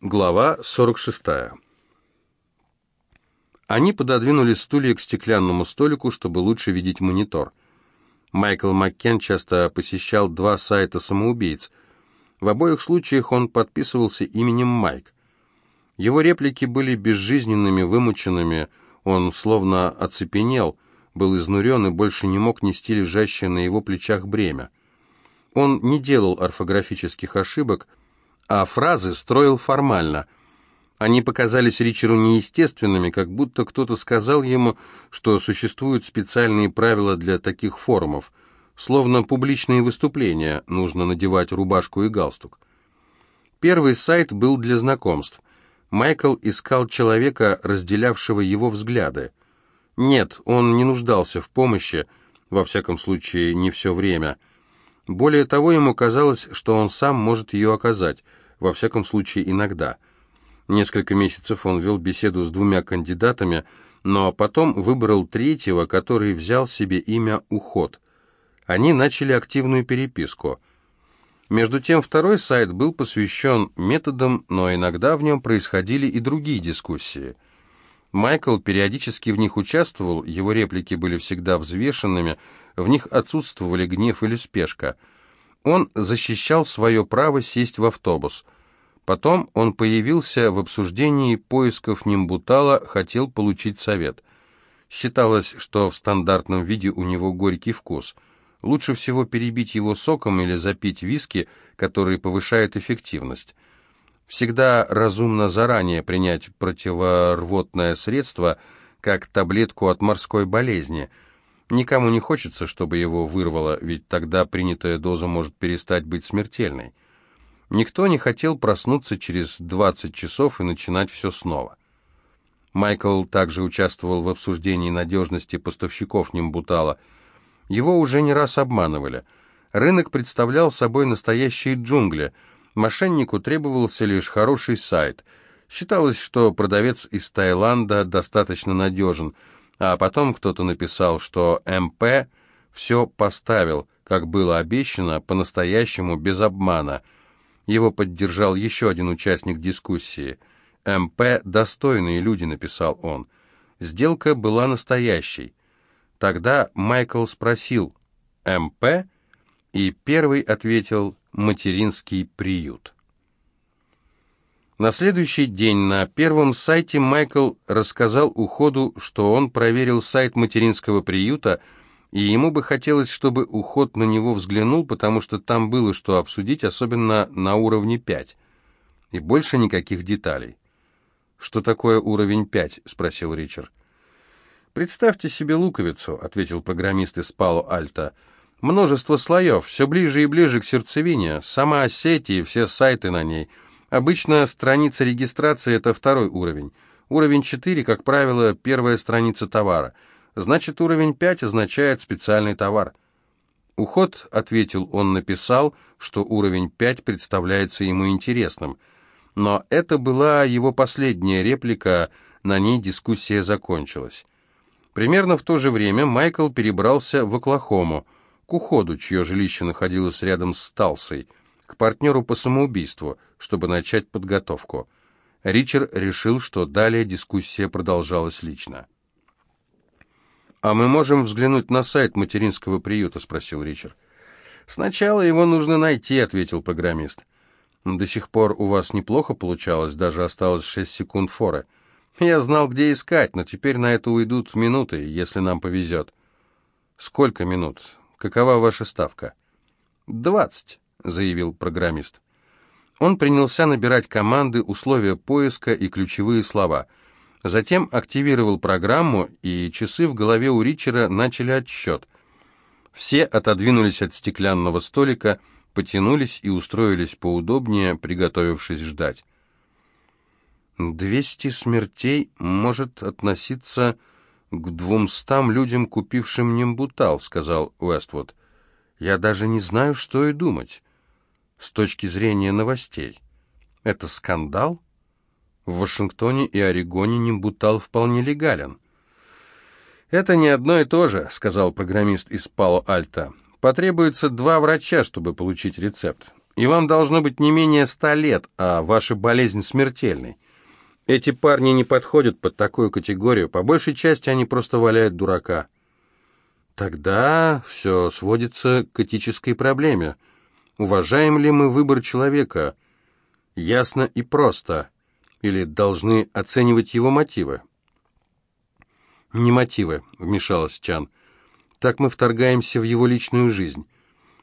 Глава 46. Они пододвинули стулья к стеклянному столику, чтобы лучше видеть монитор. Майкл Маккен часто посещал два сайта самоубийц. В обоих случаях он подписывался именем Майк. Его реплики были безжизненными, вымученными, он словно оцепенел, был изнурен и больше не мог нести лежащее на его плечах бремя. Он не делал орфографических ошибок, а фразы строил формально. Они показались Ричеру неестественными, как будто кто-то сказал ему, что существуют специальные правила для таких форумов. Словно публичные выступления, нужно надевать рубашку и галстук. Первый сайт был для знакомств. Майкл искал человека, разделявшего его взгляды. Нет, он не нуждался в помощи, во всяком случае, не все время. Более того, ему казалось, что он сам может ее оказать – во всяком случае иногда. Несколько месяцев он вел беседу с двумя кандидатами, но потом выбрал третьего, который взял себе имя «Уход». Они начали активную переписку. Между тем, второй сайт был посвящен методам, но иногда в нем происходили и другие дискуссии. Майкл периодически в них участвовал, его реплики были всегда взвешенными, в них отсутствовали гнев или спешка – он защищал свое право сесть в автобус. Потом он появился в обсуждении поисков Нимбутала, хотел получить совет. Считалось, что в стандартном виде у него горький вкус. Лучше всего перебить его соком или запить виски, который повышает эффективность. Всегда разумно заранее принять противорвотное средство, как таблетку от морской болезни – Никому не хочется, чтобы его вырвало, ведь тогда принятая доза может перестать быть смертельной. Никто не хотел проснуться через 20 часов и начинать все снова. Майкл также участвовал в обсуждении надежности поставщиков Нимбутала. Его уже не раз обманывали. Рынок представлял собой настоящие джунгли. Мошеннику требовался лишь хороший сайт. Считалось, что продавец из Таиланда достаточно надежен – а потом кто-то написал, что МП все поставил, как было обещано, по-настоящему, без обмана. Его поддержал еще один участник дискуссии. «МП – достойные люди», — написал он. Сделка была настоящей. Тогда Майкл спросил «МП?» и первый ответил «Материнский приют». На следующий день на первом сайте Майкл рассказал уходу, что он проверил сайт материнского приюта, и ему бы хотелось, чтобы уход на него взглянул, потому что там было что обсудить, особенно на уровне 5. И больше никаких деталей. «Что такое уровень 5?» — спросил Ричард. «Представьте себе луковицу», — ответил программист из Пало-Альто. «Множество слоев, все ближе и ближе к сердцевине, сама сеть и все сайты на ней — Обычно страница регистрации – это второй уровень. Уровень 4, как правило, первая страница товара. Значит, уровень 5 означает специальный товар. Уход, ответил он, написал, что уровень 5 представляется ему интересным. Но это была его последняя реплика, на ней дискуссия закончилась. Примерно в то же время Майкл перебрался в Оклахому, к уходу, чье жилище находилось рядом с Талсой – к партнеру по самоубийству, чтобы начать подготовку. Ричард решил, что далее дискуссия продолжалась лично. «А мы можем взглянуть на сайт материнского приюта?» – спросил Ричард. «Сначала его нужно найти», – ответил программист. «До сих пор у вас неплохо получалось, даже осталось шесть секунд форы. Я знал, где искать, но теперь на это уйдут минуты, если нам повезет». «Сколько минут? Какова ваша ставка?» «Двадцать». — заявил программист. Он принялся набирать команды, условия поиска и ключевые слова. Затем активировал программу, и часы в голове у Ричера начали отсчет. Все отодвинулись от стеклянного столика, потянулись и устроились поудобнее, приготовившись ждать. «Двести смертей может относиться к двумстам людям, купившим Нимбутал», — сказал Уэствуд. «Я даже не знаю, что и думать с точки зрения новостей. Это скандал? В Вашингтоне и Орегоне Нимбутал вполне легален. «Это не одно и то же», — сказал программист из Пало-Альто. «Потребуется два врача, чтобы получить рецепт. и вам должно быть не менее ста лет, а ваша болезнь смертельной. Эти парни не подходят под такую категорию, по большей части они просто валяют дурака. Тогда все сводится к этической проблеме. Уважаем ли мы выбор человека? Ясно и просто. Или должны оценивать его мотивы? «Не мотивы», — вмешалась Чан. «Так мы вторгаемся в его личную жизнь.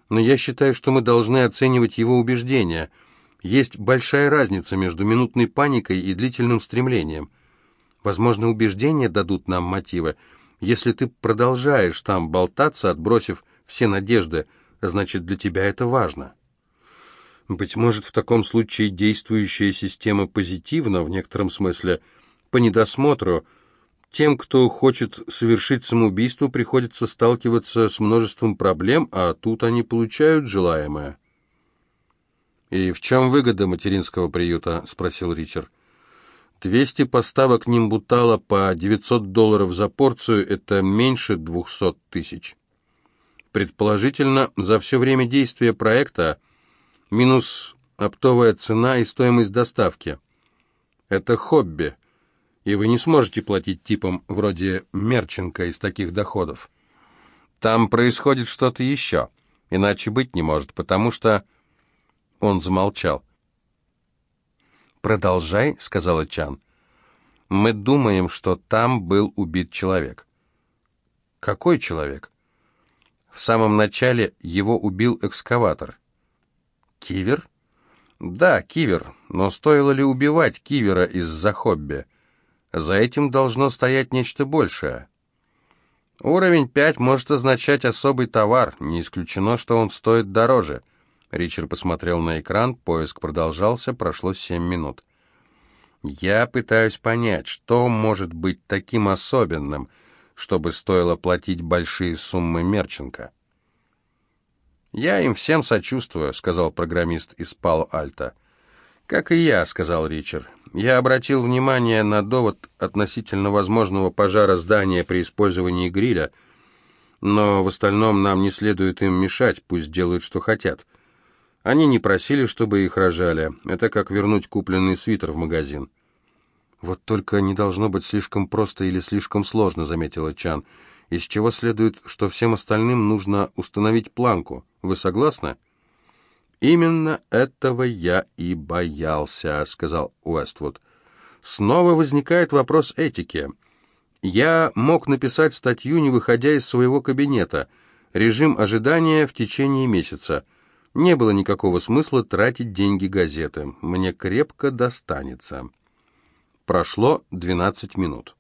Но я считаю, что мы должны оценивать его убеждения. Есть большая разница между минутной паникой и длительным стремлением. Возможно, убеждения дадут нам мотивы. Если ты продолжаешь там болтаться, отбросив все надежды, значит, для тебя это важно». Быть может, в таком случае действующая система позитивна в некотором смысле. По недосмотру тем, кто хочет совершить самоубийство, приходится сталкиваться с множеством проблем, а тут они получают желаемое. «И в чем выгода материнского приюта?» — спросил Ричард. «Двести поставок нимбутала по 900 долларов за порцию — это меньше 200 тысяч. Предположительно, за все время действия проекта минус оптовая цена и стоимость доставки. Это хобби» и вы не сможете платить типам вроде Мерченко из таких доходов. Там происходит что-то еще, иначе быть не может, потому что...» Он замолчал. «Продолжай», — сказала Чан. «Мы думаем, что там был убит человек». «Какой человек?» «В самом начале его убил экскаватор». «Кивер?» «Да, Кивер, но стоило ли убивать Кивера из-за хобби?» За этим должно стоять нечто большее. Уровень 5 может означать особый товар, не исключено, что он стоит дороже. Ричард посмотрел на экран, поиск продолжался, прошло 7 минут. Я пытаюсь понять, что может быть таким особенным, чтобы стоило платить большие суммы Мерченко. «Я им всем сочувствую», — сказал программист из Пало-Альто. «Как и я», — сказал Ричард. «Я обратил внимание на довод относительно возможного пожара здания при использовании гриля, но в остальном нам не следует им мешать, пусть делают, что хотят. Они не просили, чтобы их рожали. Это как вернуть купленный свитер в магазин». «Вот только не должно быть слишком просто или слишком сложно», — заметила Чан, «из чего следует, что всем остальным нужно установить планку. Вы согласны?» «Именно этого я и боялся», — сказал Уэствуд. «Снова возникает вопрос этики. Я мог написать статью, не выходя из своего кабинета. Режим ожидания в течение месяца. Не было никакого смысла тратить деньги газеты. Мне крепко достанется». Прошло 12 минут.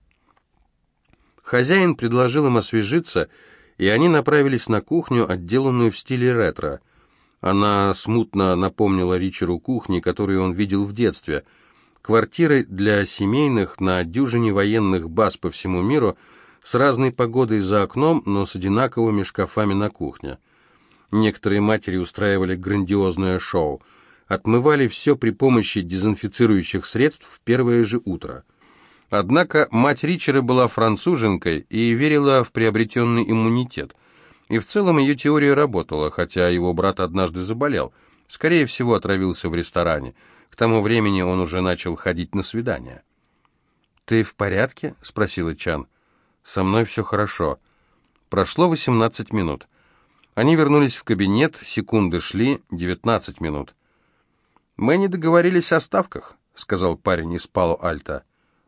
Хозяин предложил им освежиться, и они направились на кухню, отделанную в стиле ретро — она смутно напомнила Ричеру кухни, которую он видел в детстве. Квартиры для семейных на дюжине военных баз по всему миру с разной погодой за окном, но с одинаковыми шкафами на кухне. Некоторые матери устраивали грандиозное шоу. Отмывали все при помощи дезинфицирующих средств в первое же утро. Однако мать Ричера была француженкой и верила в приобретенный иммунитет – и в целом ее теория работала, хотя его брат однажды заболел. Скорее всего, отравился в ресторане. К тому времени он уже начал ходить на свидания. «Ты в порядке?» — спросила Чан. «Со мной все хорошо». Прошло 18 минут. Они вернулись в кабинет, секунды шли, 19 минут. «Мы не договорились о ставках», — сказал парень из Пало-Альто.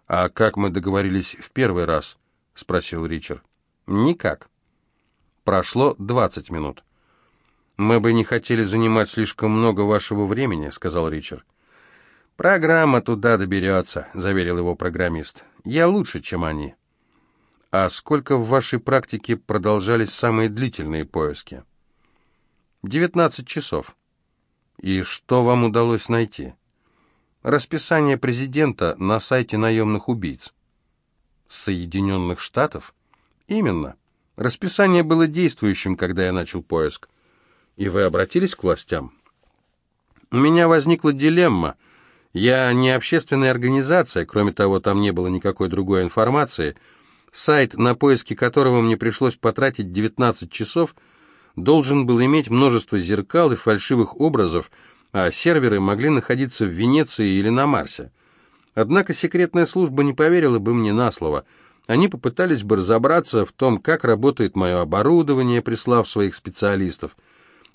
«А как мы договорились в первый раз?» — спросил Ричард. «Никак». Прошло 20 минут. «Мы бы не хотели занимать слишком много вашего времени», — сказал Ричард. «Программа туда доберется», — заверил его программист. «Я лучше, чем они». «А сколько в вашей практике продолжались самые длительные поиски?» «Девятнадцать часов». «И что вам удалось найти?» «Расписание президента на сайте наемных убийц». «Соединенных Штатов?» «Именно». Расписание было действующим, когда я начал поиск. И вы обратились к властям? У меня возникла дилемма. Я не общественная организация, кроме того, там не было никакой другой информации. Сайт, на поиски которого мне пришлось потратить 19 часов, должен был иметь множество зеркал и фальшивых образов, а серверы могли находиться в Венеции или на Марсе. Однако секретная служба не поверила бы мне на слово. Они попытались бы разобраться в том, как работает мое оборудование, прислав своих специалистов.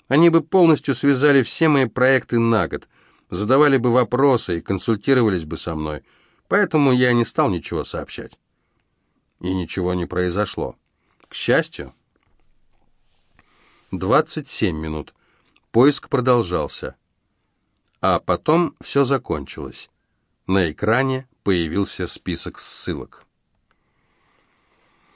Они бы полностью связали все мои проекты на год, задавали бы вопросы и консультировались бы со мной. Поэтому я не стал ничего сообщать. И ничего не произошло. К счастью. 27 минут. Поиск продолжался. А потом все закончилось. На экране появился список ссылок.